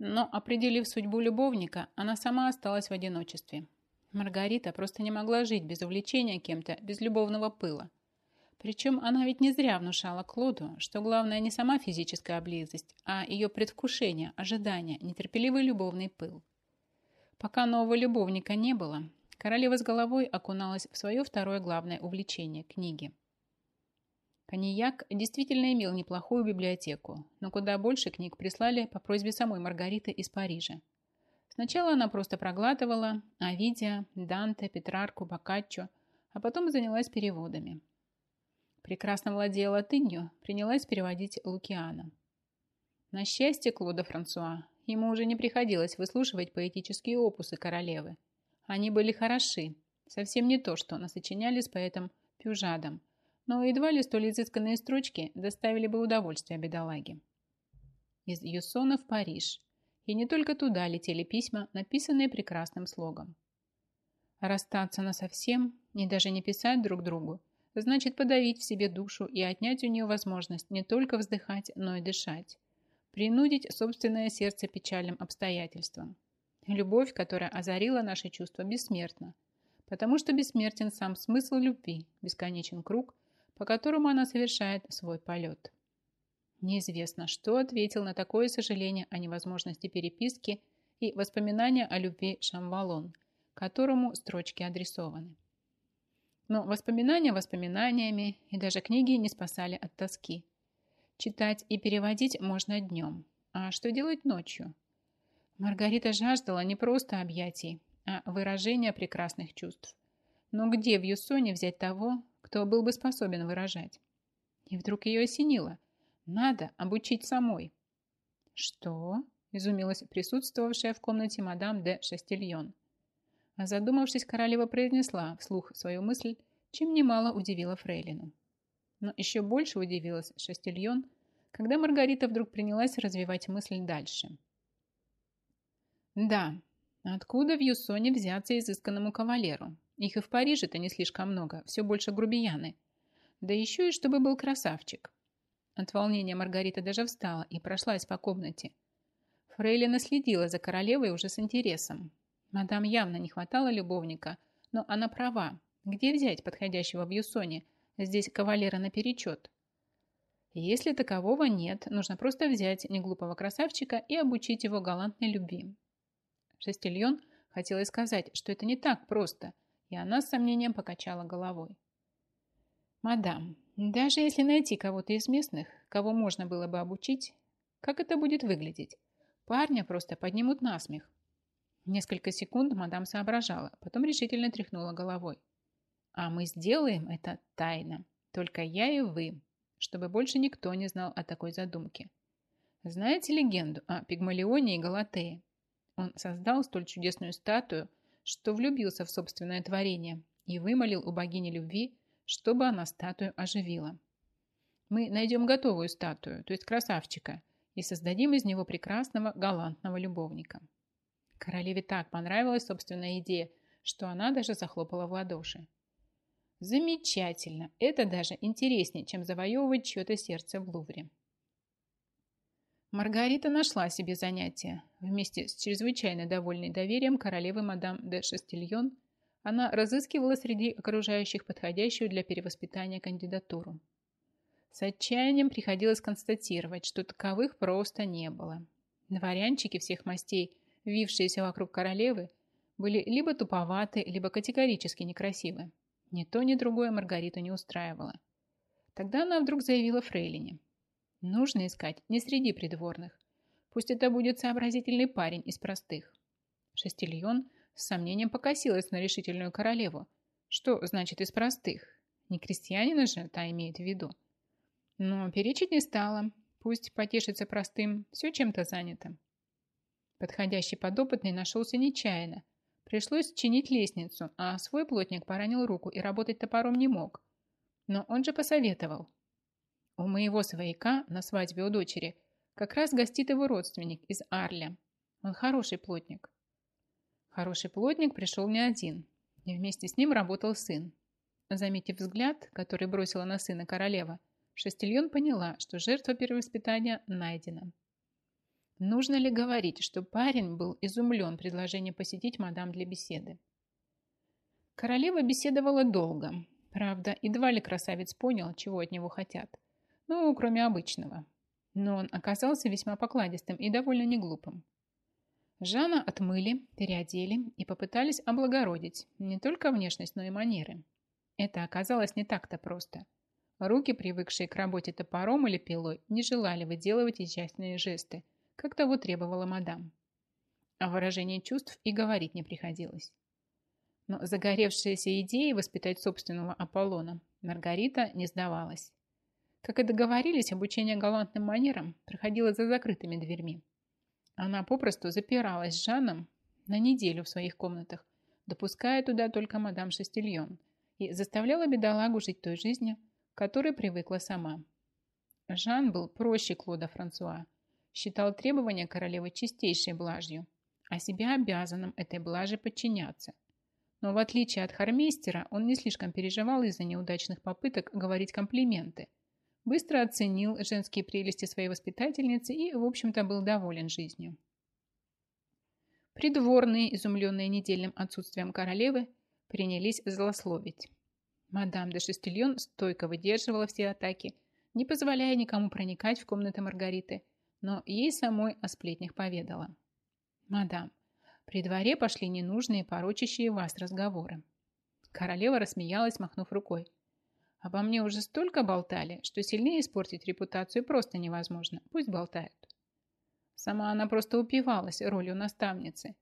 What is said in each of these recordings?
Но, определив судьбу любовника, она сама осталась в одиночестве. Маргарита просто не могла жить без увлечения кем-то, без любовного пыла. Причем она ведь не зря внушала Клоду, что главное не сама физическая близость, а ее предвкушение, ожидание, нетерпеливый любовный пыл. Пока нового любовника не было, королева с головой окуналась в свое второе главное увлечение – книги. Коньяк действительно имел неплохую библиотеку, но куда больше книг прислали по просьбе самой Маргариты из Парижа. Сначала она просто проглатывала Овидия, Данте, Петрарку, Боккаччо, а потом занялась переводами. Прекрасно владея латынью, принялась переводить Лукиана. На счастье Клода Франсуа, ему уже не приходилось выслушивать поэтические опусы королевы. Они были хороши, совсем не то, что насочиняли поэтом Пюжадом, но едва ли столь изысканные строчки доставили бы удовольствие бедолаге. Из Юссона в Париж. И не только туда летели письма, написанные прекрасным слогом. Расстаться насовсем и даже не писать друг другу, значит подавить в себе душу и отнять у нее возможность не только вздыхать, но и дышать. Принудить собственное сердце печальным обстоятельствам. Любовь, которая озарила наши чувства, бессмертна, потому что бессмертен сам смысл любви, бесконечен круг, по которому она совершает свой полет. Неизвестно, что ответил на такое сожаление о невозможности переписки и воспоминания о любви Шамвалон, которому строчки адресованы. Но воспоминания воспоминаниями, и даже книги не спасали от тоски. Читать и переводить можно днем, а что делать ночью? Маргарита жаждала не просто объятий, а выражения прекрасных чувств. Но где в Юсоне взять того, кто был бы способен выражать. И вдруг ее осенило. Надо обучить самой. Что? Изумилась присутствовавшая в комнате мадам де Шастильон. А задумавшись, королева произнесла вслух свою мысль, чем немало удивила Фрейлину. Но еще больше удивилась Шастильон, когда Маргарита вдруг принялась развивать мысль дальше. Да, откуда в Юсоне взяться изысканному кавалеру, их и в Париже-то не слишком много, все больше грубияны. Да еще и чтобы был красавчик. От волнения Маргарита даже встала и прошлась по комнате. Фрейлина следила за королевой уже с интересом. Мадам явно не хватало любовника, но она права. Где взять подходящего в Юсоне? Здесь кавалера наперечет. Если такового нет, нужно просто взять неглупого красавчика и обучить его галантной любви. Шестильон хотела сказать, что это не так просто – и она с сомнением покачала головой. «Мадам, даже если найти кого-то из местных, кого можно было бы обучить, как это будет выглядеть? Парня просто поднимут на смех». Несколько секунд мадам соображала, потом решительно тряхнула головой. «А мы сделаем это тайно, только я и вы, чтобы больше никто не знал о такой задумке. Знаете легенду о Пигмалионе и Галатее? Он создал столь чудесную статую – что влюбился в собственное творение и вымолил у богини любви, чтобы она статую оживила. Мы найдем готовую статую, то есть красавчика, и создадим из него прекрасного галантного любовника. Королеве так понравилась собственная идея, что она даже захлопала в ладоши. Замечательно! Это даже интереснее, чем завоевывать чье-то сердце в Лувре. Маргарита нашла себе занятие. Вместе с чрезвычайно довольной доверием королевы мадам де Шастильон она разыскивала среди окружающих подходящую для перевоспитания кандидатуру. С отчаянием приходилось констатировать, что таковых просто не было. Дворянчики всех мастей, вившиеся вокруг королевы, были либо туповаты, либо категорически некрасивы. Ни то, ни другое Маргариту не устраивало. Тогда она вдруг заявила Фрейлине – Нужно искать не среди придворных. Пусть это будет сообразительный парень из простых. Шестильон с сомнением покосилась на решительную королеву. Что значит из простых? Не крестьянина же та имеет в виду. Но перечить не стала. Пусть потешится простым, все чем-то занято. Подходящий подопытный нашелся нечаянно. Пришлось чинить лестницу, а свой плотник поранил руку и работать топором не мог. Но он же посоветовал. У моего свояка на свадьбе у дочери как раз гостит его родственник из Арля. Он хороший плотник. Хороший плотник пришел не один, и вместе с ним работал сын. Заметив взгляд, который бросила на сына королева, Шастильон поняла, что жертва перевоспитания найдена. Нужно ли говорить, что парень был изумлен предложением посетить мадам для беседы? Королева беседовала долго. Правда, едва ли красавец понял, чего от него хотят. Ну, кроме обычного. Но он оказался весьма покладистым и довольно неглупым. Жана отмыли, переодели и попытались облагородить не только внешность, но и манеры. Это оказалось не так-то просто. Руки, привыкшие к работе топором или пилой, не желали выделывать изящные жесты, как того требовала мадам. О выражении чувств и говорить не приходилось. Но загоревшаяся идеей воспитать собственного Аполлона Маргарита не сдавалась. Как и договорились, обучение галантным манерам проходило за закрытыми дверьми. Она попросту запиралась с Жаном на неделю в своих комнатах, допуская туда только мадам Шестильон, и заставляла бедолагу жить той жизнью, которой привыкла сама. Жан был проще Клода Франсуа, считал требования королевы чистейшей блажью, а себя обязанным этой блаже подчиняться. Но в отличие от Хармейстера, он не слишком переживал из-за неудачных попыток говорить комплименты – быстро оценил женские прелести своей воспитательницы и, в общем-то, был доволен жизнью. Придворные, изумленные недельным отсутствием королевы, принялись злословить. Мадам де Шестильон стойко выдерживала все атаки, не позволяя никому проникать в комнаты Маргариты, но ей самой о сплетнях поведала. «Мадам, при дворе пошли ненужные, порочащие вас разговоры». Королева рассмеялась, махнув рукой. Обо мне уже столько болтали, что сильнее испортить репутацию просто невозможно. Пусть болтают. Сама она просто упивалась ролью наставницы.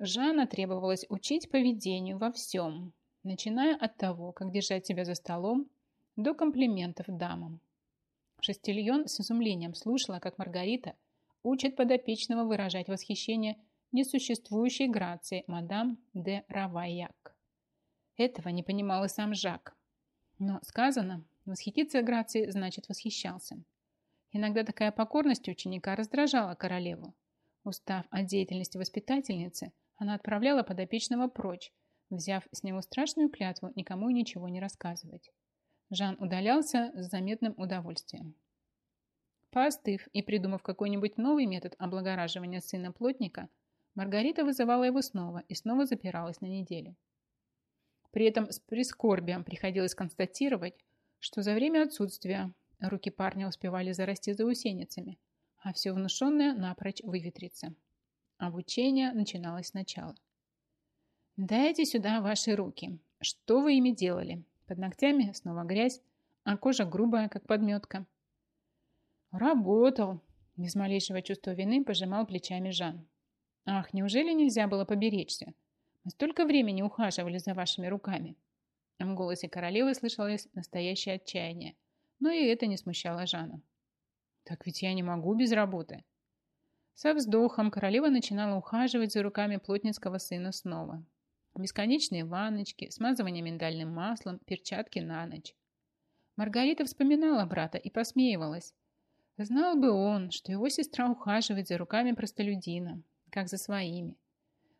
Жанна требовалась учить поведению во всем, начиная от того, как держать себя за столом, до комплиментов дамам. Шестильон с изумлением слушала, как Маргарита учит подопечного выражать восхищение несуществующей грацией мадам де Равайяк. Этого не понимал и сам Жак, но сказано, восхититься Грацией значит восхищался. Иногда такая покорность ученика раздражала королеву. Устав от деятельности воспитательницы, она отправляла подопечного прочь, взяв с него страшную клятву никому ничего не рассказывать. Жан удалялся с заметным удовольствием. Поостыв и придумав какой-нибудь новый метод облагораживания сына плотника, Маргарита вызывала его снова и снова запиралась на неделю. При этом с прискорбием приходилось констатировать, что за время отсутствия руки парня успевали зарасти заусеницами, а все внушенное напрочь выветриться. Обучение начиналось сначала. «Дайте сюда ваши руки. Что вы ими делали?» Под ногтями снова грязь, а кожа грубая, как подметка. «Работал!» Без малейшего чувства вины пожимал плечами Жан. «Ах, неужели нельзя было поберечься? Столько времени ухаживали за вашими руками. В голосе королевы слышалось настоящее отчаяние, но и это не смущало Жана. Так ведь я не могу без работы. Со вздохом королева начинала ухаживать за руками плотницкого сына снова. Бесконечные ванночки, смазывание миндальным маслом, перчатки на ночь. Маргарита вспоминала брата и посмеивалась. Знал бы он, что его сестра ухаживает за руками простолюдина, как за своими.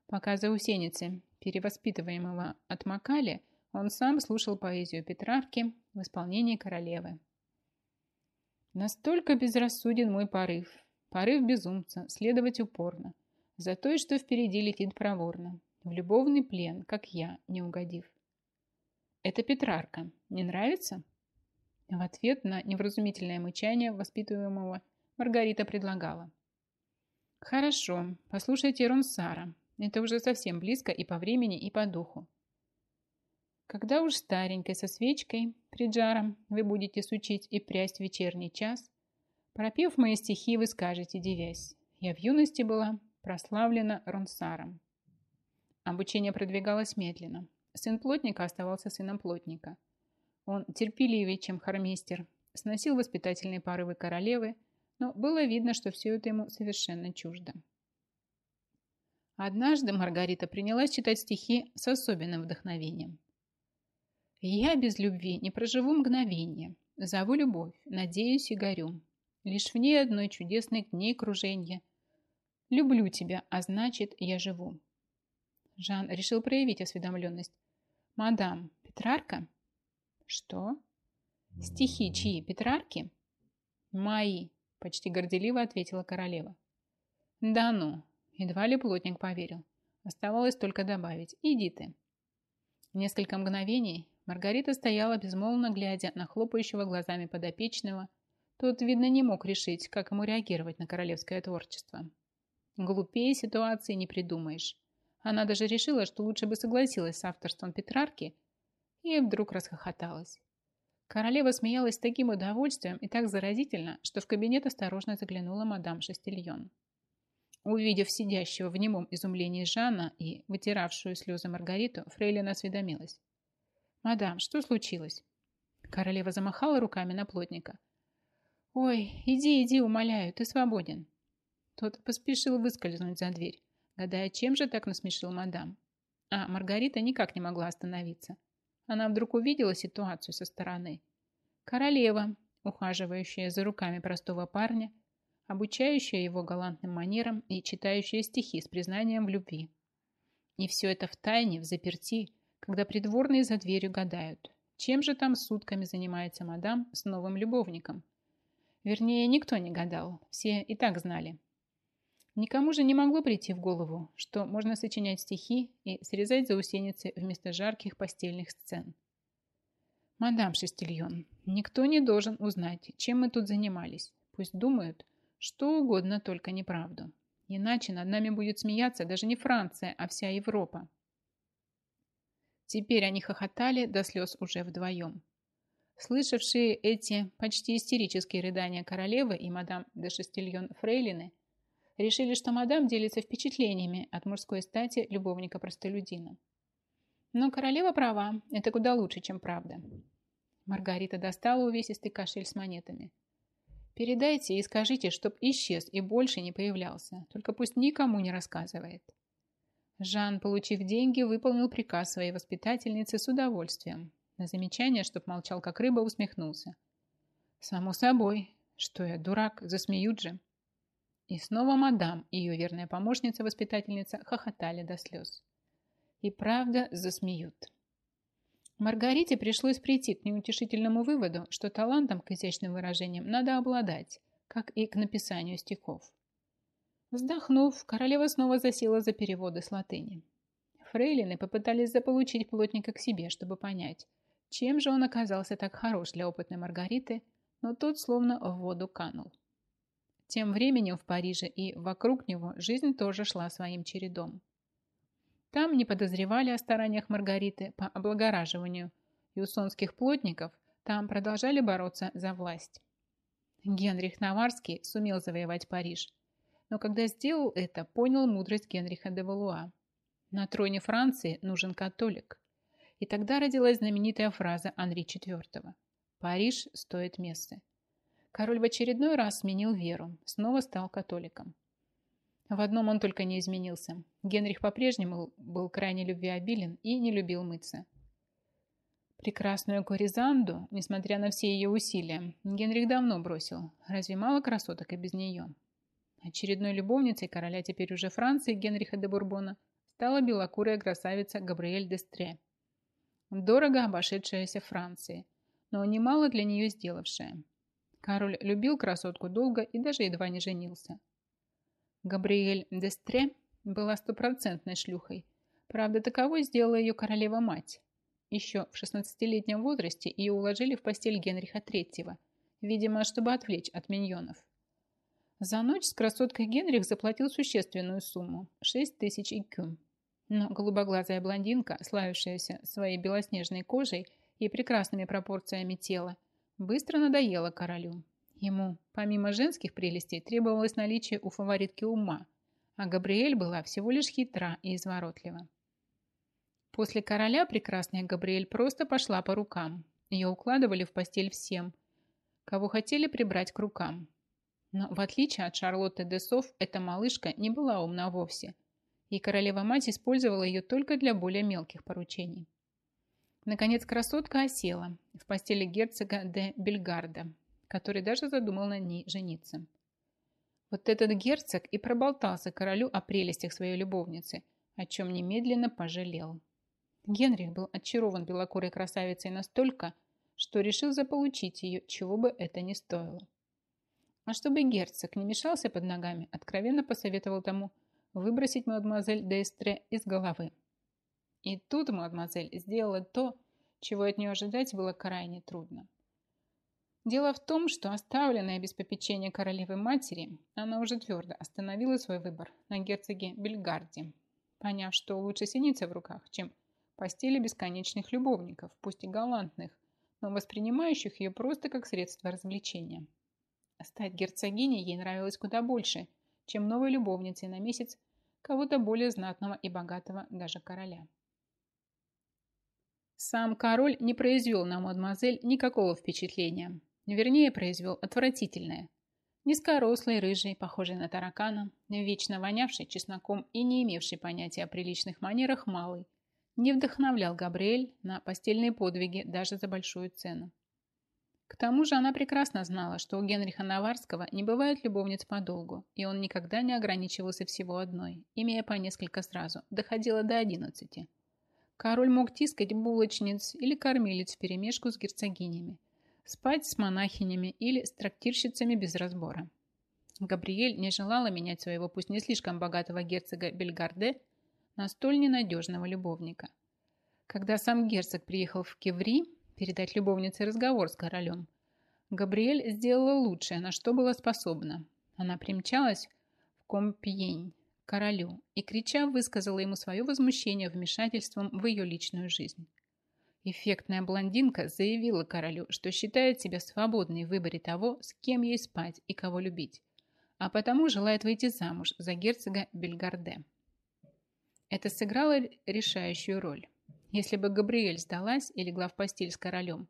Пока заусеницы перевоспитываемого отмокали, он сам слушал поэзию Петрарки в исполнении королевы. Настолько безрассуден мой порыв, порыв безумца, следовать упорно, за то, что впереди летит проворно, в любовный плен, как я, не угодив. Это Петрарка. Не нравится? В ответ на невразумительное мычание воспитываемого Маргарита предлагала. Хорошо, послушайте Ронсара, это уже совсем близко и по времени, и по духу. Когда уж старенькой со свечкой пред жаром вы будете сучить и прясть вечерний час, пропев мои стихи, вы скажете, девясь, я в юности была прославлена Ронсаром. Обучение продвигалось медленно. Сын плотника оставался сыном плотника. Он терпеливее, чем хармистер, сносил воспитательные порывы королевы, но было видно, что все это ему совершенно чуждо. Однажды Маргарита принялась читать стихи с особенным вдохновением. «Я без любви не проживу мгновенье, зову любовь, надеюсь и горю. Лишь в ней одной чудесной к ней круженье. Люблю тебя, а значит, я живу». Жан решил проявить осведомленность. «Мадам, Петрарка?» «Что?» «Стихи чьи, Петрарки?» «Мои», – почти горделиво ответила королева. Да ну, едва ли плотник поверил. Оставалось только добавить «иди ты». Несколько мгновений Маргарита стояла безмолвно, глядя на хлопающего глазами подопечного. Тот, видно, не мог решить, как ему реагировать на королевское творчество. Глупее ситуации не придумаешь. Она даже решила, что лучше бы согласилась с авторством Петрарки, и вдруг расхохоталась. Королева смеялась с таким удовольствием и так заразительно, что в кабинет осторожно заглянула мадам Шастильон. Увидев сидящего в немом изумлении Жанна и вытиравшую слезы Маргариту, Фрейлина осведомилась. «Мадам, что случилось?» Королева замахала руками на плотника. «Ой, иди, иди, умоляю, ты свободен». Тот поспешил выскользнуть за дверь, гадая, чем же так насмешил мадам. А Маргарита никак не могла остановиться. Она вдруг увидела ситуацию со стороны. Королева, ухаживающая за руками простого парня, обучающая его галантным манерам и читающая стихи с признанием в любви. И все это в тайне, в заперти, когда придворные за дверью гадают, чем же там сутками занимается мадам с новым любовником. Вернее, никто не гадал, все и так знали. Никому же не могло прийти в голову, что можно сочинять стихи и срезать заусеницы вместо жарких постельных сцен. «Мадам Шестильон, никто не должен узнать, чем мы тут занимались. Пусть думают, что угодно, только неправду. Иначе над нами будет смеяться даже не Франция, а вся Европа. Теперь они хохотали до слез уже вдвоем. Слышавшие эти почти истерические рыдания королевы и мадам де Шестильон Фрейлины решили, что мадам делится впечатлениями от мужской стати любовника-простолюдина. Но королева права, это куда лучше, чем правда. Маргарита достала увесистый кошель с монетами – Передайте и скажите, чтоб исчез и больше не появлялся. Только пусть никому не рассказывает. Жан, получив деньги, выполнил приказ своей воспитательницы с удовольствием. На замечание, чтоб молчал как рыба, усмехнулся. Само собой. Что я, дурак, засмеют же. И снова мадам и ее верная помощница-воспитательница хохотали до слез. И правда засмеют. Маргарите пришлось прийти к неутешительному выводу, что талантом к изящным выражениям надо обладать, как и к написанию стихов. Вздохнув, королева снова засела за переводы с латыни. Фрейлины попытались заполучить плотника к себе, чтобы понять, чем же он оказался так хорош для опытной Маргариты, но тот словно в воду канул. Тем временем в Париже и вокруг него жизнь тоже шла своим чередом. Там не подозревали о стараниях Маргариты по облагораживанию юсонских плотников, там продолжали бороться за власть. Генрих Наварский сумел завоевать Париж, но когда сделал это, понял мудрость Генриха де Валуа. На троне Франции нужен католик. И тогда родилась знаменитая фраза Анри IV. «Париж стоит места». Король в очередной раз сменил веру, снова стал католиком. В одном он только не изменился. Генрих по-прежнему был крайне любвеобилен и не любил мыться. Прекрасную Коризанду, несмотря на все ее усилия, Генрих давно бросил. Разве мало красоток и без нее? Очередной любовницей короля теперь уже Франции Генриха де Бурбона стала белокурая красавица Габриэль де Стре. Дорого обошедшаяся Франции, но немало для нее сделавшая. Король любил красотку долго и даже едва не женился. Габриэль Дестре была стопроцентной шлюхой. Правда, таковой сделала ее королева-мать. Еще в 16-летнем возрасте ее уложили в постель Генриха III, видимо, чтобы отвлечь от миньонов. За ночь с красоткой Генрих заплатил существенную сумму – 6 тысяч икю. Но голубоглазая блондинка, славившаяся своей белоснежной кожей и прекрасными пропорциями тела, быстро надоела королю. Ему, помимо женских прелестей, требовалось наличие у фаворитки ума, а Габриэль была всего лишь хитра и изворотлива. После короля прекрасная Габриэль просто пошла по рукам. Ее укладывали в постель всем, кого хотели прибрать к рукам. Но в отличие от Шарлотты де Софф, эта малышка не была умна вовсе, и королева-мать использовала ее только для более мелких поручений. Наконец красотка осела в постели герцога де Бельгарда, который даже задумал на ней жениться. Вот этот герцог и проболтался королю о прелестях своей любовницы, о чем немедленно пожалел. Генрих был очарован белокурой красавицей настолько, что решил заполучить ее, чего бы это ни стоило. А чтобы герцог не мешался под ногами, откровенно посоветовал тому выбросить мадемуазель Дестре из головы. И тут мадемуазель сделала то, чего от нее ожидать было крайне трудно. Дело в том, что оставленная без попечения королевы матери, она уже твердо остановила свой выбор на герцоге Бельгарде, поняв, что лучше синица в руках, чем постели бесконечных любовников, пусть и галантных, но воспринимающих ее просто как средство развлечения. Стать герцогиней ей нравилось куда больше, чем новой любовницей на месяц кого-то более знатного и богатого даже короля. Сам король не произвел на мадемуазель никакого впечатления. Вернее, произвел отвратительное. Низкорослый, рыжий, похожий на таракана, вечно вонявший чесноком и не имевший понятия о приличных манерах малый, не вдохновлял Габриэль на постельные подвиги даже за большую цену. К тому же она прекрасно знала, что у Генриха Наварского не бывает любовниц подолгу, и он никогда не ограничивался всего одной, имея по несколько сразу, доходило до одиннадцати. Король мог тискать булочниц или кормилец вперемешку с герцогинями, спать с монахинями или с трактирщицами без разбора. Габриэль не желала менять своего пусть не слишком богатого герцога Бельгарде на столь ненадежного любовника. Когда сам герцог приехал в Кеври передать любовнице разговор с королем, Габриэль сделала лучшее, на что была способна. Она примчалась в Компьень королю и, крича, высказала ему свое возмущение вмешательством в ее личную жизнь. Эффектная блондинка заявила королю, что считает себя свободной в выборе того, с кем ей спать и кого любить, а потому желает выйти замуж за герцога Бельгарде. Это сыграло решающую роль. Если бы Габриэль сдалась и легла в постель с королем,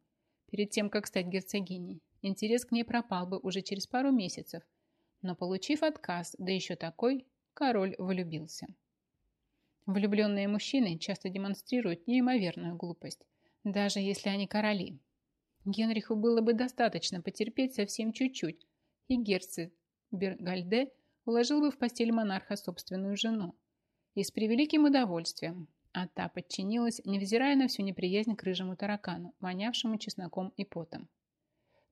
перед тем, как стать герцогиней, интерес к ней пропал бы уже через пару месяцев, но, получив отказ, да еще такой, король влюбился. Влюбленные мужчины часто демонстрируют неимоверную глупость, даже если они короли. Генриху было бы достаточно потерпеть совсем чуть-чуть, и герцог Бергальде уложил бы в постель монарха собственную жену. И с превеликим удовольствием, а та подчинилась, невзирая на всю неприязнь к рыжему таракану, вонявшему чесноком и потом.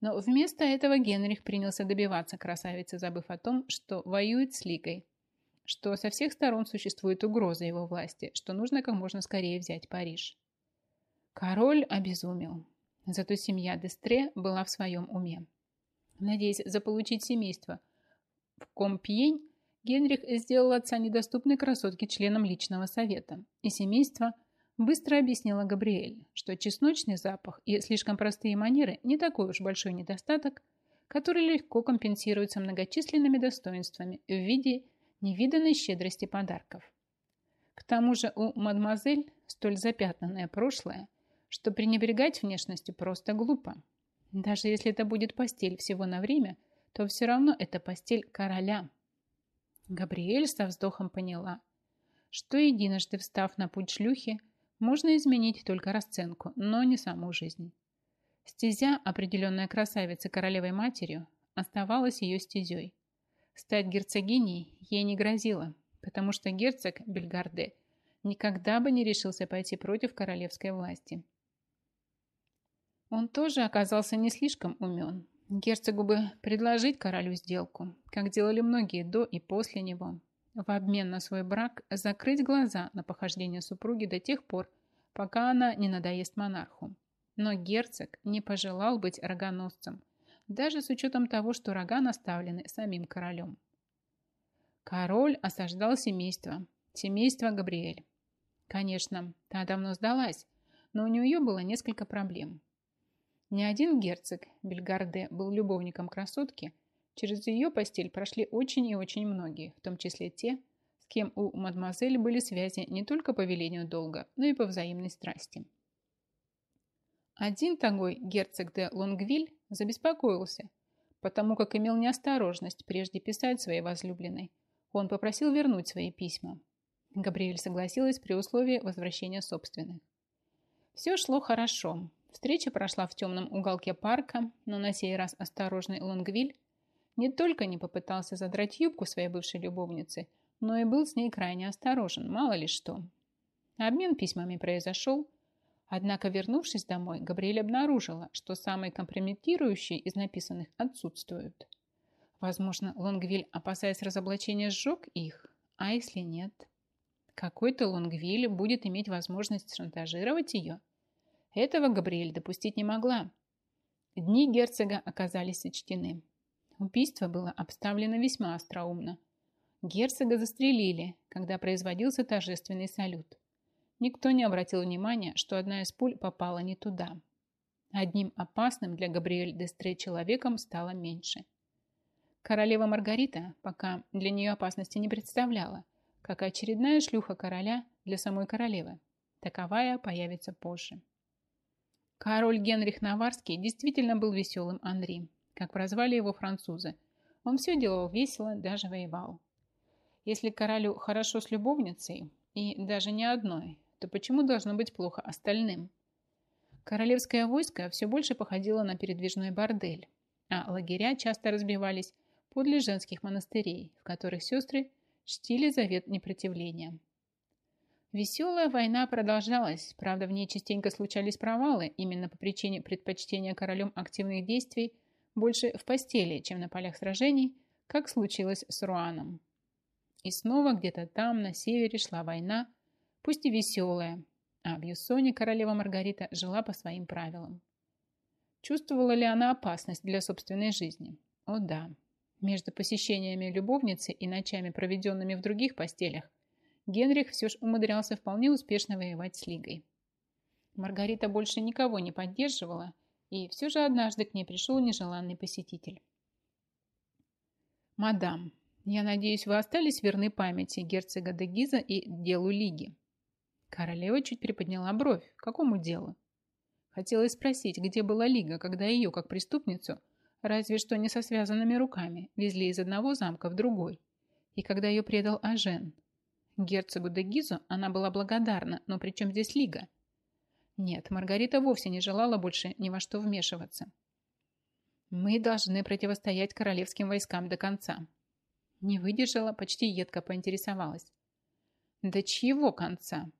Но вместо этого Генрих принялся добиваться красавицы, забыв о том, что воюет с Лигой, что со всех сторон существует угроза его власти, что нужно как можно скорее взять Париж. Король обезумел. Зато семья Дестре была в своем уме. Надеясь заполучить семейство в Компьень, Генрих сделал отца недоступной красотки членом личного совета, и семейство быстро объяснило Габриэль, что чесночный запах и слишком простые манеры не такой уж большой недостаток, который легко компенсируется многочисленными достоинствами в виде невиданной щедрости подарков. К тому же у мадемуазель столь запятнанное прошлое, что пренебрегать внешностью просто глупо. Даже если это будет постель всего на время, то все равно это постель короля. Габриэль со вздохом поняла, что единожды встав на путь шлюхи, можно изменить только расценку, но не саму жизнь. Стезя, определенная красавицей королевой матерью, оставалась ее стезей. Стать герцогиней ей не грозило, потому что герцог Бельгарде никогда бы не решился пойти против королевской власти. Он тоже оказался не слишком умен. Герцогу бы предложить королю сделку, как делали многие до и после него, в обмен на свой брак закрыть глаза на похождение супруги до тех пор, пока она не надоест монарху. Но герцог не пожелал быть рогоносцем, даже с учетом того, что рога наставлены самим королем. Король осаждал семейство, семейство Габриэль. Конечно, та давно сдалась, но у нее было несколько проблем – ни один герцог Бельгарде был любовником красотки. Через ее постель прошли очень и очень многие, в том числе те, с кем у мадемуазель были связи не только по велению долга, но и по взаимной страсти. Один такой герцог де Лонгвиль забеспокоился, потому как имел неосторожность прежде писать своей возлюбленной. Он попросил вернуть свои письма. Габриэль согласилась при условии возвращения собственных. Все шло хорошо, Встреча прошла в темном уголке парка, но на сей раз осторожный Лонгвиль не только не попытался задрать юбку своей бывшей любовницы, но и был с ней крайне осторожен, мало ли что. Обмен письмами произошел, однако, вернувшись домой, Габриэль обнаружила, что самые компрометирующие из написанных отсутствуют. Возможно, Лонгвиль, опасаясь разоблачения, сжег их, а если нет? Какой-то Лонгвиль будет иметь возможность шантажировать ее? Этого Габриэль допустить не могла. Дни герцога оказались сочтены. Убийство было обставлено весьма остроумно. Герцога застрелили, когда производился торжественный салют. Никто не обратил внимания, что одна из пуль попала не туда. Одним опасным для Габриэль Дестре человеком стало меньше. Королева Маргарита пока для нее опасности не представляла, как очередная шлюха короля для самой королевы. Таковая появится позже. Король Генрих Наварский действительно был веселым Анри, как прозвали его французы. Он все делал весело, даже воевал. Если королю хорошо с любовницей, и даже не одной, то почему должно быть плохо остальным? Королевское войско все больше походило на передвижной бордель, а лагеря часто разбивались подле женских монастырей, в которых сестры чтили завет непротивления. Веселая война продолжалась, правда, в ней частенько случались провалы, именно по причине предпочтения королем активных действий больше в постели, чем на полях сражений, как случилось с Руаном. И снова где-то там, на севере, шла война, пусть и веселая, а в Юссоне королева Маргарита жила по своим правилам. Чувствовала ли она опасность для собственной жизни? О да. Между посещениями любовницы и ночами, проведенными в других постелях, Генрих все же умудрялся вполне успешно воевать с Лигой. Маргарита больше никого не поддерживала, и все же однажды к ней пришел нежеланный посетитель. «Мадам, я надеюсь, вы остались верны памяти герцога де Гиза и делу Лиги?» Королева чуть приподняла бровь. Какому делу? Хотелось спросить, где была Лига, когда ее, как преступницу, разве что не со связанными руками, везли из одного замка в другой, и когда ее предал Ажен, Герцогу де Гизу она была благодарна, но при чем здесь Лига? Нет, Маргарита вовсе не желала больше ни во что вмешиваться. Мы должны противостоять королевским войскам до конца. Не выдержала, почти едко поинтересовалась. До чьего конца?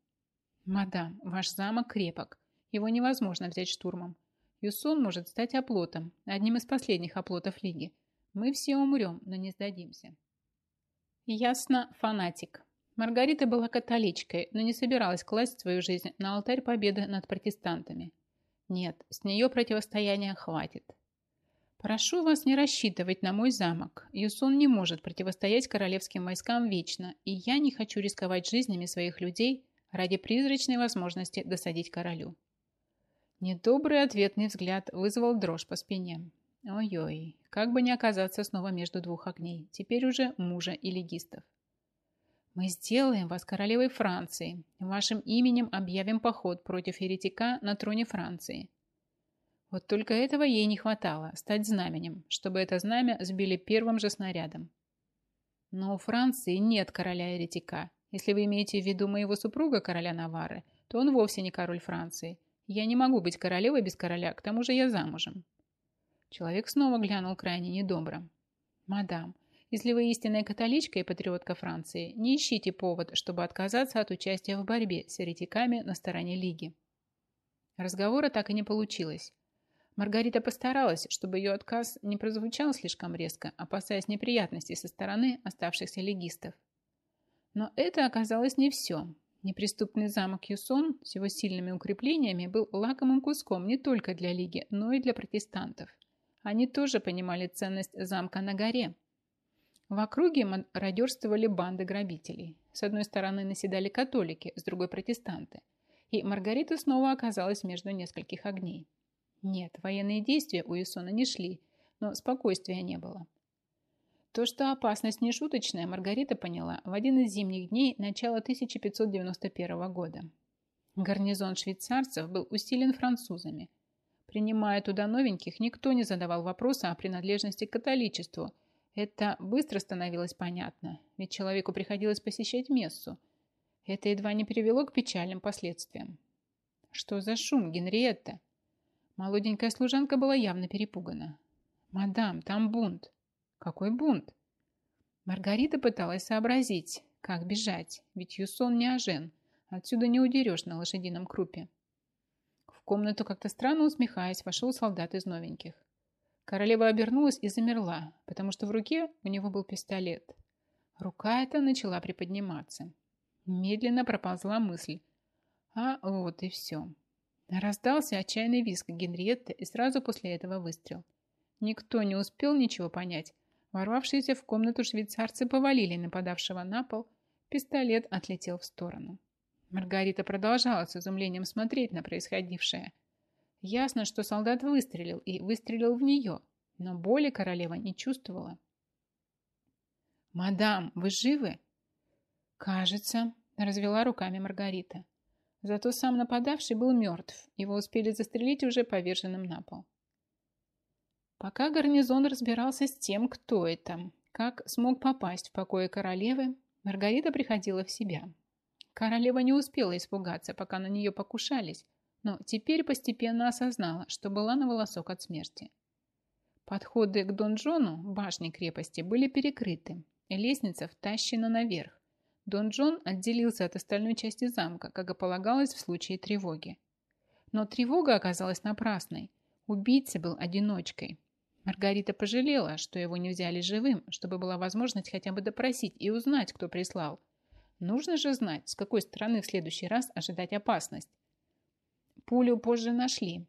Мадам, ваш замок крепок. Его невозможно взять штурмом. Юсон может стать оплотом, одним из последних оплотов Лиги. Мы все умрем, но не сдадимся. Ясно, фанатик. Маргарита была католичкой, но не собиралась класть свою жизнь на алтарь победы над протестантами. Нет, с нее противостояния хватит. Прошу вас не рассчитывать на мой замок. Юсун не может противостоять королевским войскам вечно, и я не хочу рисковать жизнями своих людей ради призрачной возможности досадить королю. Недобрый ответный взгляд вызвал дрожь по спине. Ой-ой, как бы не оказаться снова между двух огней, теперь уже мужа и легистов. Мы сделаем вас королевой Франции. Вашим именем объявим поход против еретика на троне Франции. Вот только этого ей не хватало, стать знаменем, чтобы это знамя сбили первым же снарядом. Но у Франции нет короля-еретика. Если вы имеете в виду моего супруга, короля Навары, то он вовсе не король Франции. Я не могу быть королевой без короля, к тому же я замужем. Человек снова глянул крайне недобро. «Мадам, если вы истинная католичка и патриотка Франции, не ищите повод, чтобы отказаться от участия в борьбе с еретиками на стороне Лиги. Разговора так и не получилось. Маргарита постаралась, чтобы ее отказ не прозвучал слишком резко, опасаясь неприятностей со стороны оставшихся легистов. Но это оказалось не все. Неприступный замок Юсон с его сильными укреплениями был лакомым куском не только для Лиги, но и для протестантов. Они тоже понимали ценность замка на горе – в округе мародерствовали банды грабителей. С одной стороны наседали католики, с другой протестанты. И Маргарита снова оказалась между нескольких огней. Нет, военные действия у Исона не шли, но спокойствия не было. То, что опасность не шуточная, Маргарита поняла в один из зимних дней начала 1591 года. Гарнизон швейцарцев был усилен французами. Принимая туда новеньких, никто не задавал вопроса о принадлежности к католичеству – это быстро становилось понятно, ведь человеку приходилось посещать мессу. Это едва не привело к печальным последствиям. Что за шум, Генриетта? Молоденькая служанка была явно перепугана. «Мадам, там бунт». «Какой бунт?» Маргарита пыталась сообразить, как бежать, ведь Юсон не ажен. Отсюда не удерешь на лошадином крупе. В комнату как-то странно усмехаясь вошел солдат из новеньких. Королева обернулась и замерла, потому что в руке у него был пистолет. Рука эта начала приподниматься. Медленно проползла мысль. А вот и все. Раздался отчаянный визг Генриетты и сразу после этого выстрел. Никто не успел ничего понять. Ворвавшиеся в комнату швейцарцы повалили нападавшего на пол. Пистолет отлетел в сторону. Маргарита продолжала с изумлением смотреть на происходившее. Ясно, что солдат выстрелил и выстрелил в нее, но боли королева не чувствовала. «Мадам, вы живы?» «Кажется», – развела руками Маргарита. Зато сам нападавший был мертв. Его успели застрелить уже поверженным на пол. Пока гарнизон разбирался с тем, кто это, как смог попасть в покои королевы, Маргарита приходила в себя. Королева не успела испугаться, пока на нее покушались, но теперь постепенно осознала, что была на волосок от смерти. Подходы к донжону, башне крепости, были перекрыты, лестница втащена наверх. Дон Джон отделился от остальной части замка, как и полагалось в случае тревоги. Но тревога оказалась напрасной. Убийца был одиночкой. Маргарита пожалела, что его не взяли живым, чтобы была возможность хотя бы допросить и узнать, кто прислал. Нужно же знать, с какой стороны в следующий раз ожидать опасность. Пулю позже нашли.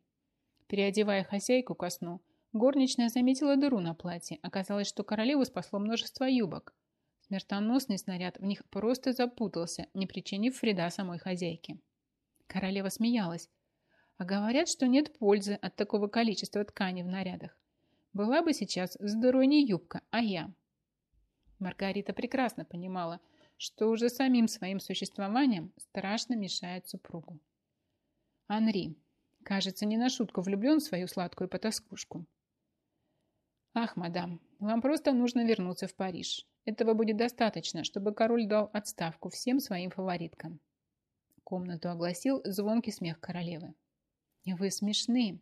Переодевая хозяйку ко сну, горничная заметила дыру на платье. Оказалось, что королеву спасло множество юбок. Смертоносный снаряд в них просто запутался, не причинив вреда самой хозяйке. Королева смеялась. А говорят, что нет пользы от такого количества ткани в нарядах. Была бы сейчас с дырой не юбка, а я. Маргарита прекрасно понимала, что уже самим своим существованием страшно мешает супругу. Анри, кажется, не на шутку влюблен в свою сладкую потаскушку. Ах, мадам, вам просто нужно вернуться в Париж. Этого будет достаточно, чтобы король дал отставку всем своим фавориткам. Комнату огласил звонкий смех королевы. Вы смешны.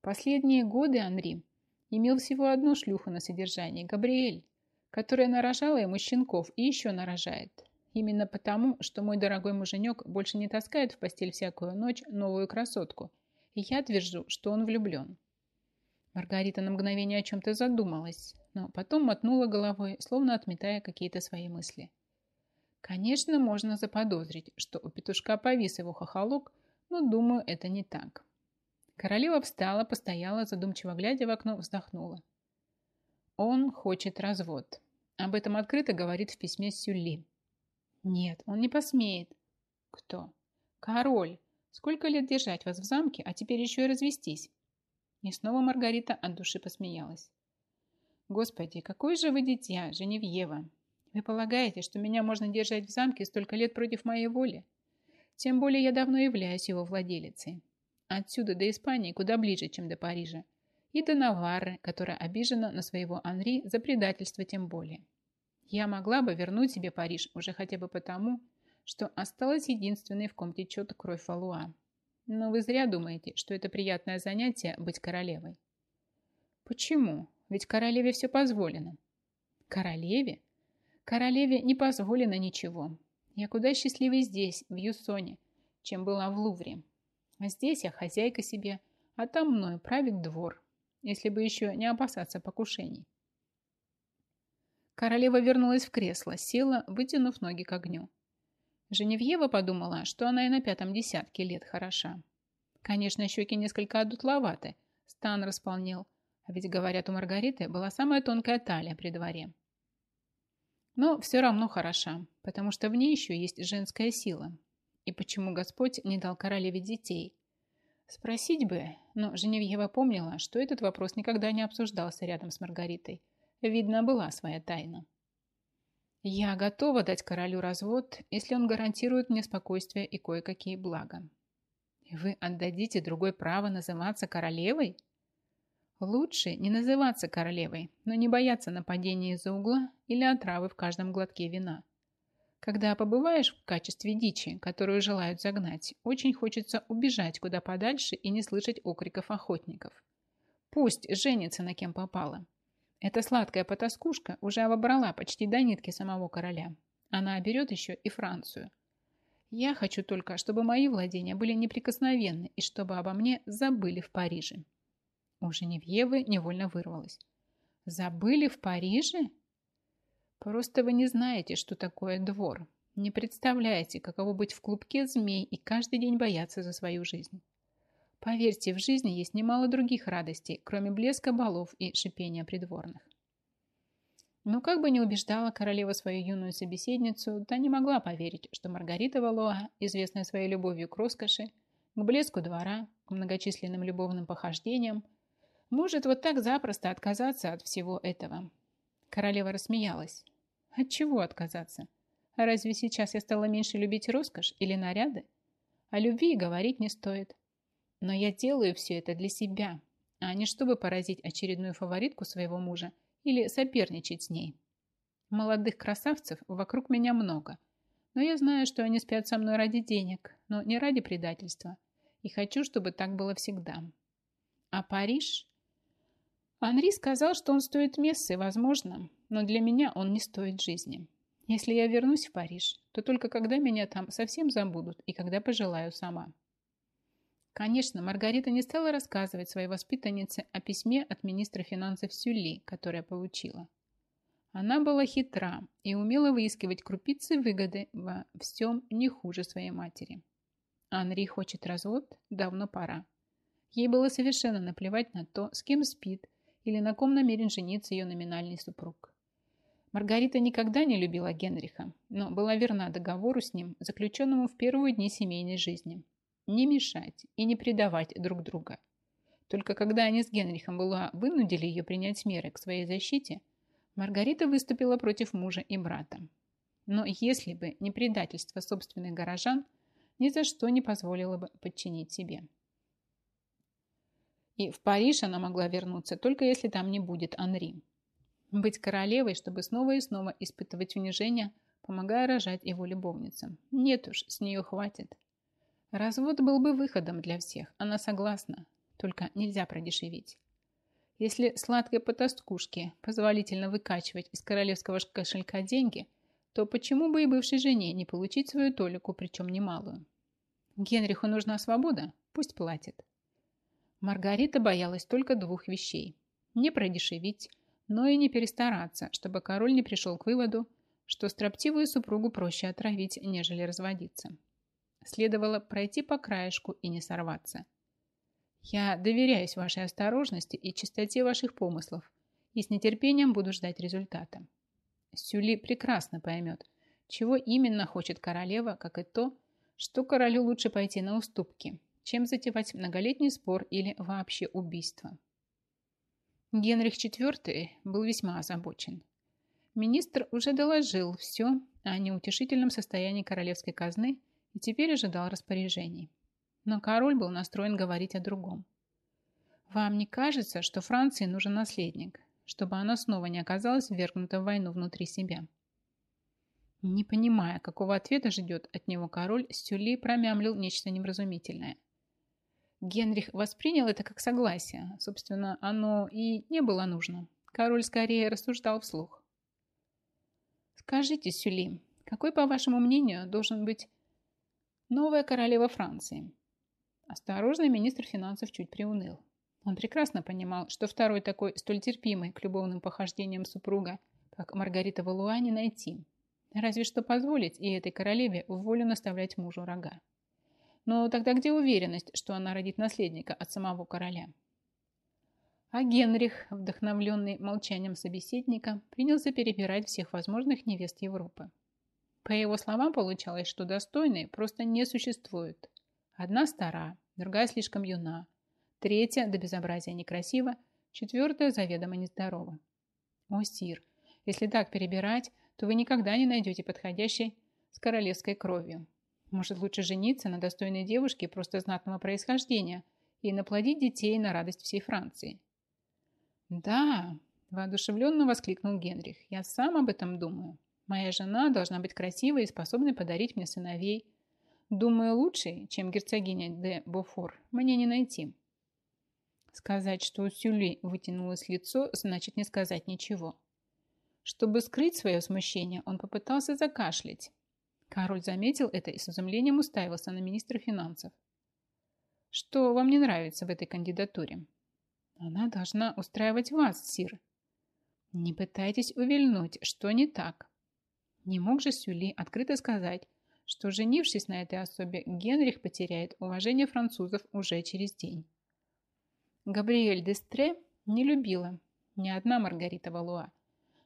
Последние годы Анри имел всего одну шлюху на содержании, Габриэль, которая нарожала ему щенков и еще нарожает. Именно потому, что мой дорогой муженек больше не таскает в постель всякую ночь новую красотку, и я твержу, что он влюблен. Маргарита на мгновение о чем-то задумалась, но потом мотнула головой, словно отметая какие-то свои мысли. Конечно, можно заподозрить, что у петушка повис его хохолок, но, думаю, это не так. Королева встала, постояла, задумчиво глядя в окно, вздохнула. Он хочет развод. Об этом открыто говорит в письме Сюлли. Нет, он не посмеет. Кто? Король. Сколько лет держать вас в замке, а теперь еще и развестись? И снова Маргарита от души посмеялась. Господи, какой же вы дитя, Женевьева. Вы полагаете, что меня можно держать в замке столько лет против моей воли? Тем более я давно являюсь его владелицей. Отсюда до Испании куда ближе, чем до Парижа. И до Наварры, которая обижена на своего Анри за предательство тем более. Я могла бы вернуть себе Париж уже хотя бы потому, что осталась единственной, в ком течет кровь Валуа. Но вы зря думаете, что это приятное занятие быть королевой. Почему? Ведь королеве все позволено. Королеве? Королеве не позволено ничего. Я куда счастливее здесь, в Юсоне, чем была в Лувре. А здесь я хозяйка себе, а там мною правит двор, если бы еще не опасаться покушений. Королева вернулась в кресло, села, вытянув ноги к огню. Женевьева подумала, что она и на пятом десятке лет хороша. Конечно, щеки несколько одутловаты, стан располнел, а ведь, говорят, у Маргариты была самая тонкая талия при дворе. Но все равно хороша, потому что в ней еще есть женская сила. И почему Господь не дал королеве детей? Спросить бы, но Женевьева помнила, что этот вопрос никогда не обсуждался рядом с Маргаритой. Видно, была своя тайна. Я готова дать королю развод, если он гарантирует мне спокойствие и кое-какие блага. Вы отдадите другой право называться королевой? Лучше не называться королевой, но не бояться нападения из-за угла или отравы в каждом глотке вина. Когда побываешь в качестве дичи, которую желают загнать, очень хочется убежать куда подальше и не слышать окриков охотников. Пусть женится на кем попало. Эта сладкая потаскушка уже обобрала почти до нитки самого короля. Она берет еще и Францию. Я хочу только, чтобы мои владения были неприкосновенны и чтобы обо мне забыли в Париже. У Женевьевы невольно вырвалось. Забыли в Париже? Просто вы не знаете, что такое двор. Не представляете, каково быть в клубке змей и каждый день бояться за свою жизнь. Поверьте, в жизни есть немало других радостей, кроме блеска балов и шипения придворных. Но как бы ни убеждала королева свою юную собеседницу, та не могла поверить, что Маргарита Валуа, известная своей любовью к роскоши, к блеску двора, к многочисленным любовным похождениям, может вот так запросто отказаться от всего этого. Королева рассмеялась. От чего отказаться? Разве сейчас я стала меньше любить роскошь или наряды? О любви говорить не стоит. Но я делаю все это для себя, а не чтобы поразить очередную фаворитку своего мужа или соперничать с ней. Молодых красавцев вокруг меня много, но я знаю, что они спят со мной ради денег, но не ради предательства. И хочу, чтобы так было всегда. А Париж? Анри сказал, что он стоит мессы, возможно, но для меня он не стоит жизни. Если я вернусь в Париж, то только когда меня там совсем забудут и когда пожелаю сама. Конечно, Маргарита не стала рассказывать своей воспитаннице о письме от министра финансов Сюли, которое получила. Она была хитра и умела выискивать крупицы выгоды во всем не хуже своей матери. Анри хочет развод? Давно пора. Ей было совершенно наплевать на то, с кем спит или на ком намерен жениться ее номинальный супруг. Маргарита никогда не любила Генриха, но была верна договору с ним, заключенному в первые дни семейной жизни – не мешать и не предавать друг друга. Только когда они с Генрихом была вынудили ее принять меры к своей защите, Маргарита выступила против мужа и брата. Но если бы не предательство собственных горожан, ни за что не позволила бы подчинить себе. И в Париж она могла вернуться, только если там не будет Анри. Быть королевой, чтобы снова и снова испытывать унижение, помогая рожать его любовницам. Нет уж, с нее хватит. Развод был бы выходом для всех, она согласна, только нельзя продешевить. Если сладкой потаскушке позволительно выкачивать из королевского кошелька деньги, то почему бы и бывшей жене не получить свою толику, причем немалую? Генриху нужна свобода, пусть платит. Маргарита боялась только двух вещей. Не продешевить, но и не перестараться, чтобы король не пришел к выводу, что строптивую супругу проще отравить, нежели разводиться. Следовало пройти по краешку и не сорваться. Я доверяюсь вашей осторожности и чистоте ваших помыслов и с нетерпением буду ждать результата. Сюли прекрасно поймет, чего именно хочет королева, как и то, что королю лучше пойти на уступки, чем затевать многолетний спор или вообще убийство. Генрих IV был весьма озабочен. Министр уже доложил все о неутешительном состоянии королевской казны и теперь ожидал распоряжений. Но король был настроен говорить о другом. «Вам не кажется, что Франции нужен наследник, чтобы она снова не оказалась ввергнута в войну внутри себя?» Не понимая, какого ответа ждет от него король, Стюли промямлил нечто невразумительное. Генрих воспринял это как согласие. Собственно, оно и не было нужно. Король скорее рассуждал вслух. «Скажите, Сюли, какой, по вашему мнению, должен быть Новая королева Франции. Осторожный министр финансов чуть приуныл. Он прекрасно понимал, что второй такой столь терпимый к любовным похождениям супруга, как Маргарита Валуа, не найти. Разве что позволить и этой королеве в волю наставлять мужу рога. Но тогда где уверенность, что она родит наследника от самого короля? А Генрих, вдохновленный молчанием собеседника, принялся перебирать всех возможных невест Европы. По его словам, получалось, что достойные просто не существует. Одна стара, другая слишком юна, третья до безобразия некрасива, четвертая заведомо нездорова. О, Сир, если так перебирать, то вы никогда не найдете подходящей с королевской кровью. Может, лучше жениться на достойной девушке просто знатного происхождения и наплодить детей на радость всей Франции. «Да!» – воодушевленно воскликнул Генрих. «Я сам об этом думаю. Моя жена должна быть красивой и способной подарить мне сыновей. Думаю, лучшей, чем герцогиня де Бофор, мне не найти. Сказать, что у Сюли вытянулось лицо, значит не сказать ничего. Чтобы скрыть свое смущение, он попытался закашлять. Король заметил это и с изумлением уставился на министра финансов. «Что вам не нравится в этой кандидатуре?» Она должна устраивать вас, Сир. Не пытайтесь увильнуть, что не так. Не мог же Сюли открыто сказать, что, женившись на этой особе, Генрих потеряет уважение французов уже через день. Габриэль Дестре не любила ни одна Маргарита Валуа.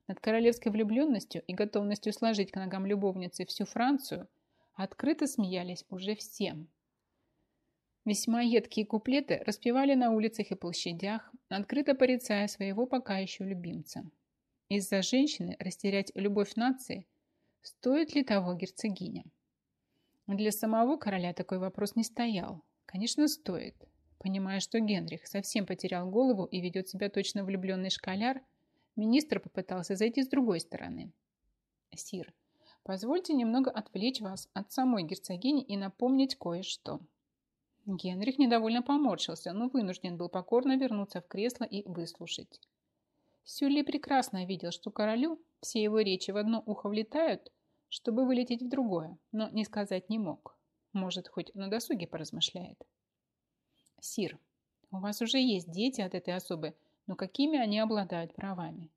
Над королевской влюбленностью и готовностью сложить к ногам любовницы всю Францию открыто смеялись уже всем. Весьма едкие куплеты распевали на улицах и площадях, открыто порицая своего пока еще любимца. Из-за женщины растерять любовь нации стоит ли того герцогиня? Для самого короля такой вопрос не стоял. Конечно, стоит. Понимая, что Генрих совсем потерял голову и ведет себя точно влюбленный школяр, министр попытался зайти с другой стороны. «Сир, позвольте немного отвлечь вас от самой герцогини и напомнить кое-что». Генрих недовольно поморщился, но вынужден был покорно вернуться в кресло и выслушать. Сюли прекрасно видел, что королю все его речи в одно ухо влетают, чтобы вылететь в другое, но не сказать не мог. Может, хоть на досуге поразмышляет. Сир, у вас уже есть дети от этой особы, но какими они обладают правами?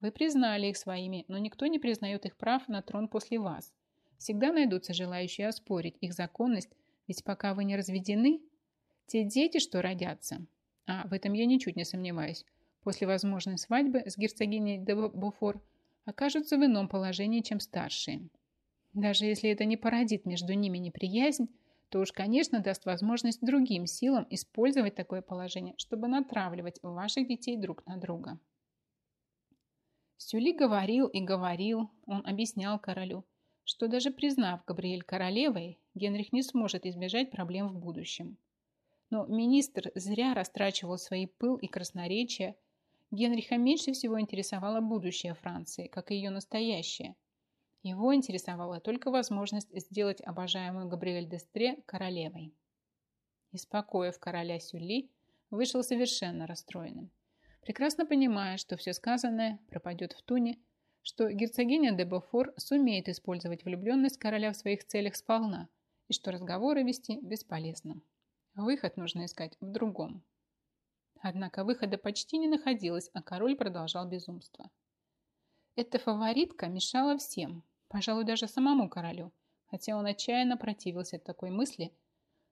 Вы признали их своими, но никто не признает их прав на трон после вас. Всегда найдутся желающие оспорить их законность, ведь пока вы не разведены, те дети, что родятся, а в этом я ничуть не сомневаюсь, после возможной свадьбы с герцогиней де Бофор – окажутся в ином положении, чем старшие. Даже если это не породит между ними неприязнь, то уж, конечно, даст возможность другим силам использовать такое положение, чтобы натравливать ваших детей друг на друга. Сюли говорил и говорил, он объяснял королю, что даже признав Габриэль королевой, Генрих не сможет избежать проблем в будущем. Но министр зря растрачивал свои пыл и красноречие, Генриха меньше всего интересовало будущее Франции, как и ее настоящее. Его интересовала только возможность сделать обожаемую Габриэль Дестре королевой. Из покоев короля Сюли вышел совершенно расстроенным, прекрасно понимая, что все сказанное пропадет в туне, что герцогиня де Бофор сумеет использовать влюбленность короля в своих целях сполна и что разговоры вести бесполезно. Выход нужно искать в другом. Однако выхода почти не находилось, а король продолжал безумство. Эта фаворитка мешала всем, пожалуй, даже самому королю, хотя он отчаянно противился такой мысли,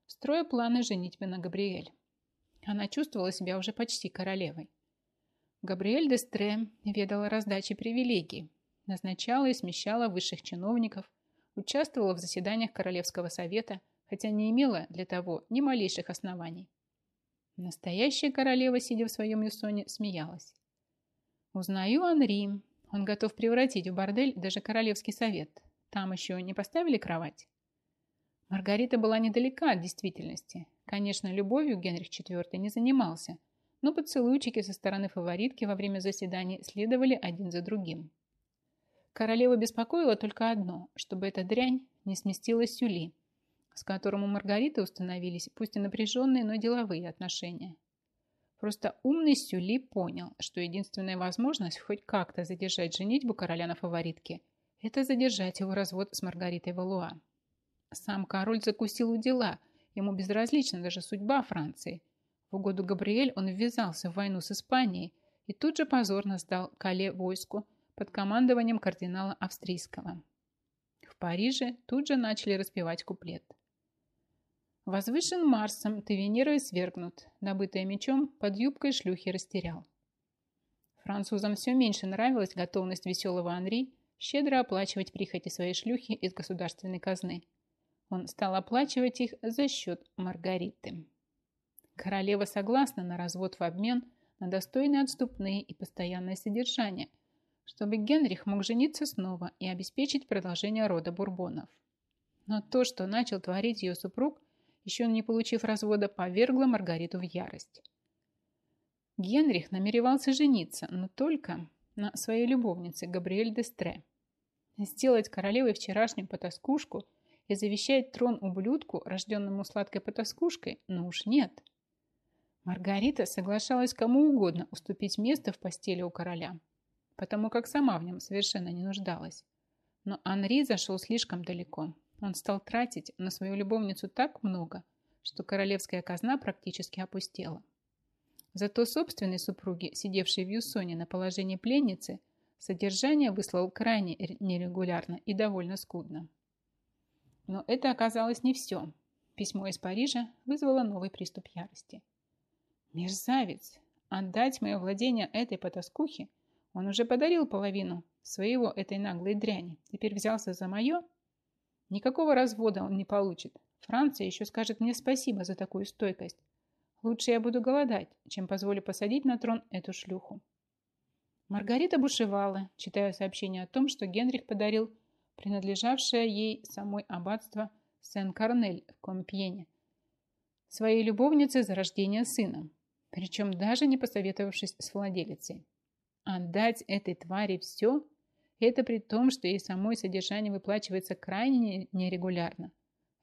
строя планы женитьбы на Габриэль. Она чувствовала себя уже почти королевой. Габриэль де Стре ведала раздачей привилегий, назначала и смещала высших чиновников, участвовала в заседаниях Королевского совета, хотя не имела для того ни малейших оснований. Настоящая королева, сидя в своем юсоне, смеялась. Узнаю Анри. Он готов превратить в бордель даже королевский совет. Там еще не поставили кровать? Маргарита была недалека от действительности. Конечно, любовью Генрих IV не занимался, но поцелуйчики со стороны фаворитки во время заседаний следовали один за другим. Королева беспокоила только одно, чтобы эта дрянь не сместилась Сюли, с которым у Маргариты установились пусть и напряженные, но деловые отношения. Просто умный Сюли понял, что единственная возможность хоть как-то задержать женитьбу короля на фаворитке – это задержать его развод с Маргаритой Валуа. Сам король закусил у дела, ему безразлична даже судьба Франции. В угоду Габриэль он ввязался в войну с Испанией и тут же позорно сдал Кале войску под командованием кардинала Австрийского. В Париже тут же начали распевать куплет. Возвышен Марсом, ты Венерой свергнут, добытая мечом, под юбкой шлюхи растерял. Французам все меньше нравилась готовность веселого Анри щедро оплачивать прихоти своей шлюхи из государственной казны. Он стал оплачивать их за счет Маргариты. Королева согласна на развод в обмен на достойные отступные и постоянное содержание, чтобы Генрих мог жениться снова и обеспечить продолжение рода Бурбонов. Но то, что начал творить ее супруг, еще не получив развода, повергла Маргариту в ярость. Генрих намеревался жениться, но только на своей любовнице Габриэль де Стре. Сделать королевой вчерашнюю потаскушку и завещать трон ублюдку, рожденному сладкой потаскушкой, ну уж нет. Маргарита соглашалась кому угодно уступить место в постели у короля, потому как сама в нем совершенно не нуждалась. Но Анри зашел слишком далеко. Он стал тратить на свою любовницу так много, что королевская казна практически опустела. Зато собственной супруги, сидевшей в Юсоне на положении пленницы, содержание выслал крайне нерегулярно и довольно скудно. Но это оказалось не все. Письмо из Парижа вызвало новый приступ ярости. Мерзавец! Отдать мое владение этой потаскухе? Он уже подарил половину своего этой наглой дряни. Теперь взялся за мое? Никакого развода он не получит. Франция еще скажет мне спасибо за такую стойкость. Лучше я буду голодать, чем позволю посадить на трон эту шлюху. Маргарита бушевала, читая сообщение о том, что Генрих подарил принадлежавшее ей самой аббатство Сен-Корнель в Компьене своей любовнице за рождение сына, причем даже не посоветовавшись с владелицей. Отдать этой твари все – это при том, что ей самой содержание выплачивается крайне нерегулярно.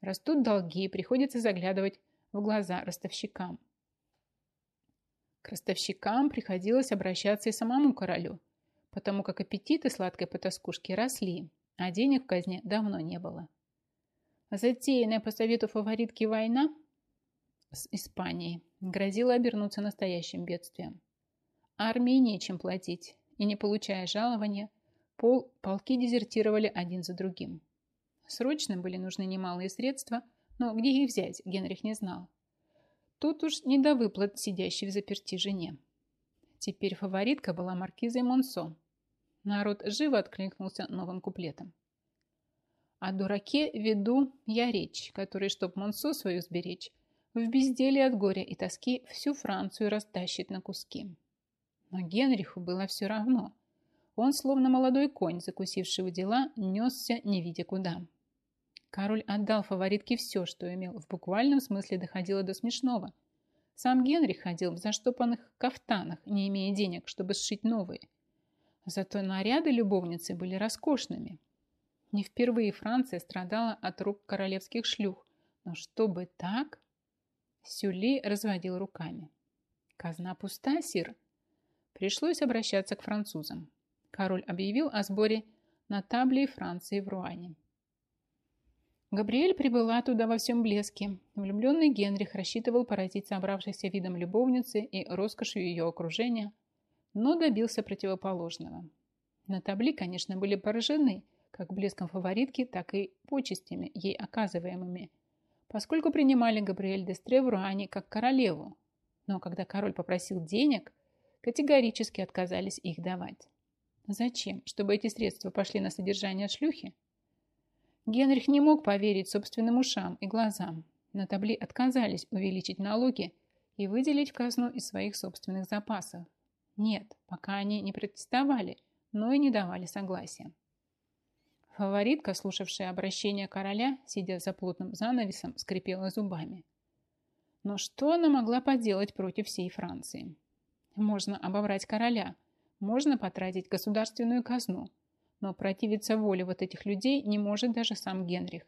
Растут долги, приходится заглядывать в глаза ростовщикам. К ростовщикам приходилось обращаться и самому королю, потому как аппетиты сладкой потаскушки росли, а денег в казне давно не было. Затеянная по совету фаворитки война с Испанией грозила обернуться настоящим бедствием. Армии нечем платить, и не получая жалования, пол, полки дезертировали один за другим. Срочно были нужны немалые средства, но где их взять, Генрих не знал. Тут уж не до выплат сидящей в заперти жене. Теперь фаворитка была маркизой Монсо. Народ живо откликнулся новым куплетом. О дураке веду я речь, который, чтоб Монсо свою сберечь, в безделии от горя и тоски всю Францию растащит на куски. Но Генриху было все равно. Он, словно молодой конь, закусивший у дела, несся, не видя куда. Король отдал фаворитке все, что имел, в буквальном смысле доходило до смешного. Сам Генрих ходил в заштопанных кафтанах, не имея денег, чтобы сшить новые. Зато наряды любовницы были роскошными. Не впервые Франция страдала от рук королевских шлюх. Но чтобы так... Сюли разводил руками. Казна пуста, сир. Пришлось обращаться к французам. Король объявил о сборе на табле Франции в Руане. Габриэль прибыла туда во всем блеске. Влюбленный Генрих рассчитывал поразить собравшихся видом любовницы и роскошью ее окружения, но добился противоположного. На табли, конечно, были поражены как блеском фаворитки, так и почестями, ей оказываемыми, поскольку принимали Габриэль де в Руане как королеву. Но когда король попросил денег, категорически отказались их давать. Зачем? Чтобы эти средства пошли на содержание шлюхи? Генрих не мог поверить собственным ушам и глазам. На табли отказались увеличить налоги и выделить в казну из своих собственных запасов. Нет, пока они не протестовали, но и не давали согласия. Фаворитка, слушавшая обращение короля, сидя за плотным занавесом, скрипела зубами. Но что она могла поделать против всей Франции? Можно обобрать короля, можно потратить государственную казну – но противиться воле вот этих людей не может даже сам Генрих.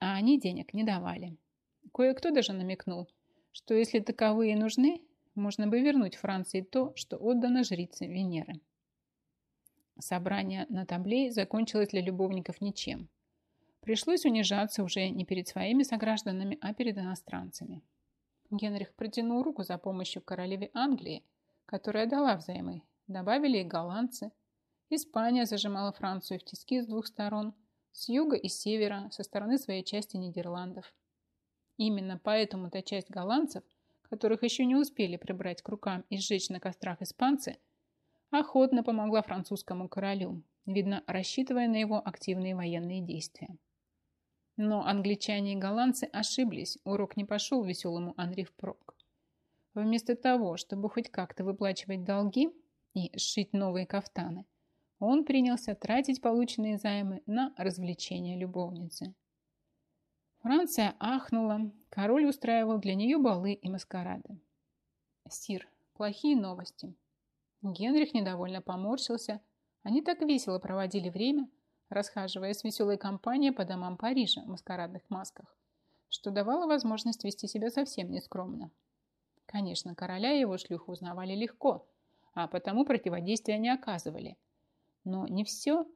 А они денег не давали. Кое-кто даже намекнул, что если таковые нужны, можно бы вернуть Франции то, что отдано жрице Венеры. Собрание на табле закончилось для любовников ничем. Пришлось унижаться уже не перед своими согражданами, а перед иностранцами. Генрих протянул руку за помощью королеве Англии, которая дала взаймы. Добавили и голландцы – Испания зажимала Францию в тиски с двух сторон, с юга и севера, со стороны своей части Нидерландов. Именно поэтому та часть голландцев, которых еще не успели прибрать к рукам и сжечь на кострах испанцы, охотно помогла французскому королю, видно, рассчитывая на его активные военные действия. Но англичане и голландцы ошиблись, урок не пошел веселому Анри впрок. Вместо того, чтобы хоть как-то выплачивать долги и сшить новые кафтаны – он принялся тратить полученные займы на развлечения любовницы. Франция ахнула, король устраивал для нее балы и маскарады. «Сир, плохие новости». Генрих недовольно поморщился. Они так весело проводили время, расхаживая с веселой компанией по домам Парижа в маскарадных масках, что давало возможность вести себя совсем нескромно. Конечно, короля и его шлюху узнавали легко, а потому противодействия не оказывали – но не все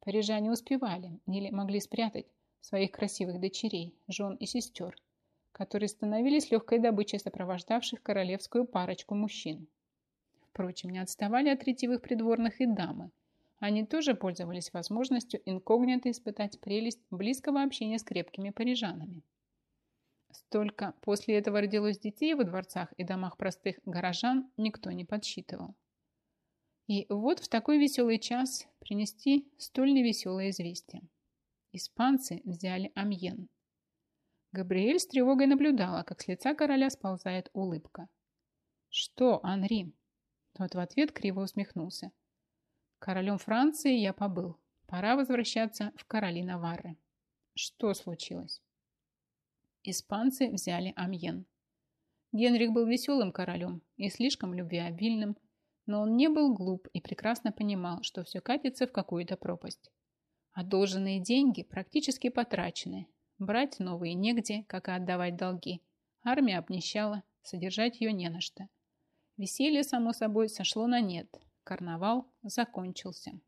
парижане успевали или могли спрятать своих красивых дочерей, жен и сестер, которые становились легкой добычей сопровождавших королевскую парочку мужчин. Впрочем, не отставали от ретивых придворных и дамы. Они тоже пользовались возможностью инкогнито испытать прелесть близкого общения с крепкими парижанами. Столько после этого родилось детей во дворцах и домах простых горожан никто не подсчитывал. И вот в такой веселый час принести столь невеселое известие. Испанцы взяли Амьен. Габриэль с тревогой наблюдала, как с лица короля сползает улыбка. «Что, Анри?» Тот в ответ криво усмехнулся. «Королем Франции я побыл. Пора возвращаться в короли Наварры». «Что случилось?» Испанцы взяли Амьен. Генрих был веселым королем и слишком любвеобильным, но он не был глуп и прекрасно понимал, что все катится в какую-то пропасть. Одолженные деньги практически потрачены. Брать новые негде, как и отдавать долги. Армия обнищала, содержать ее не на что. Веселье, само собой, сошло на нет. Карнавал закончился.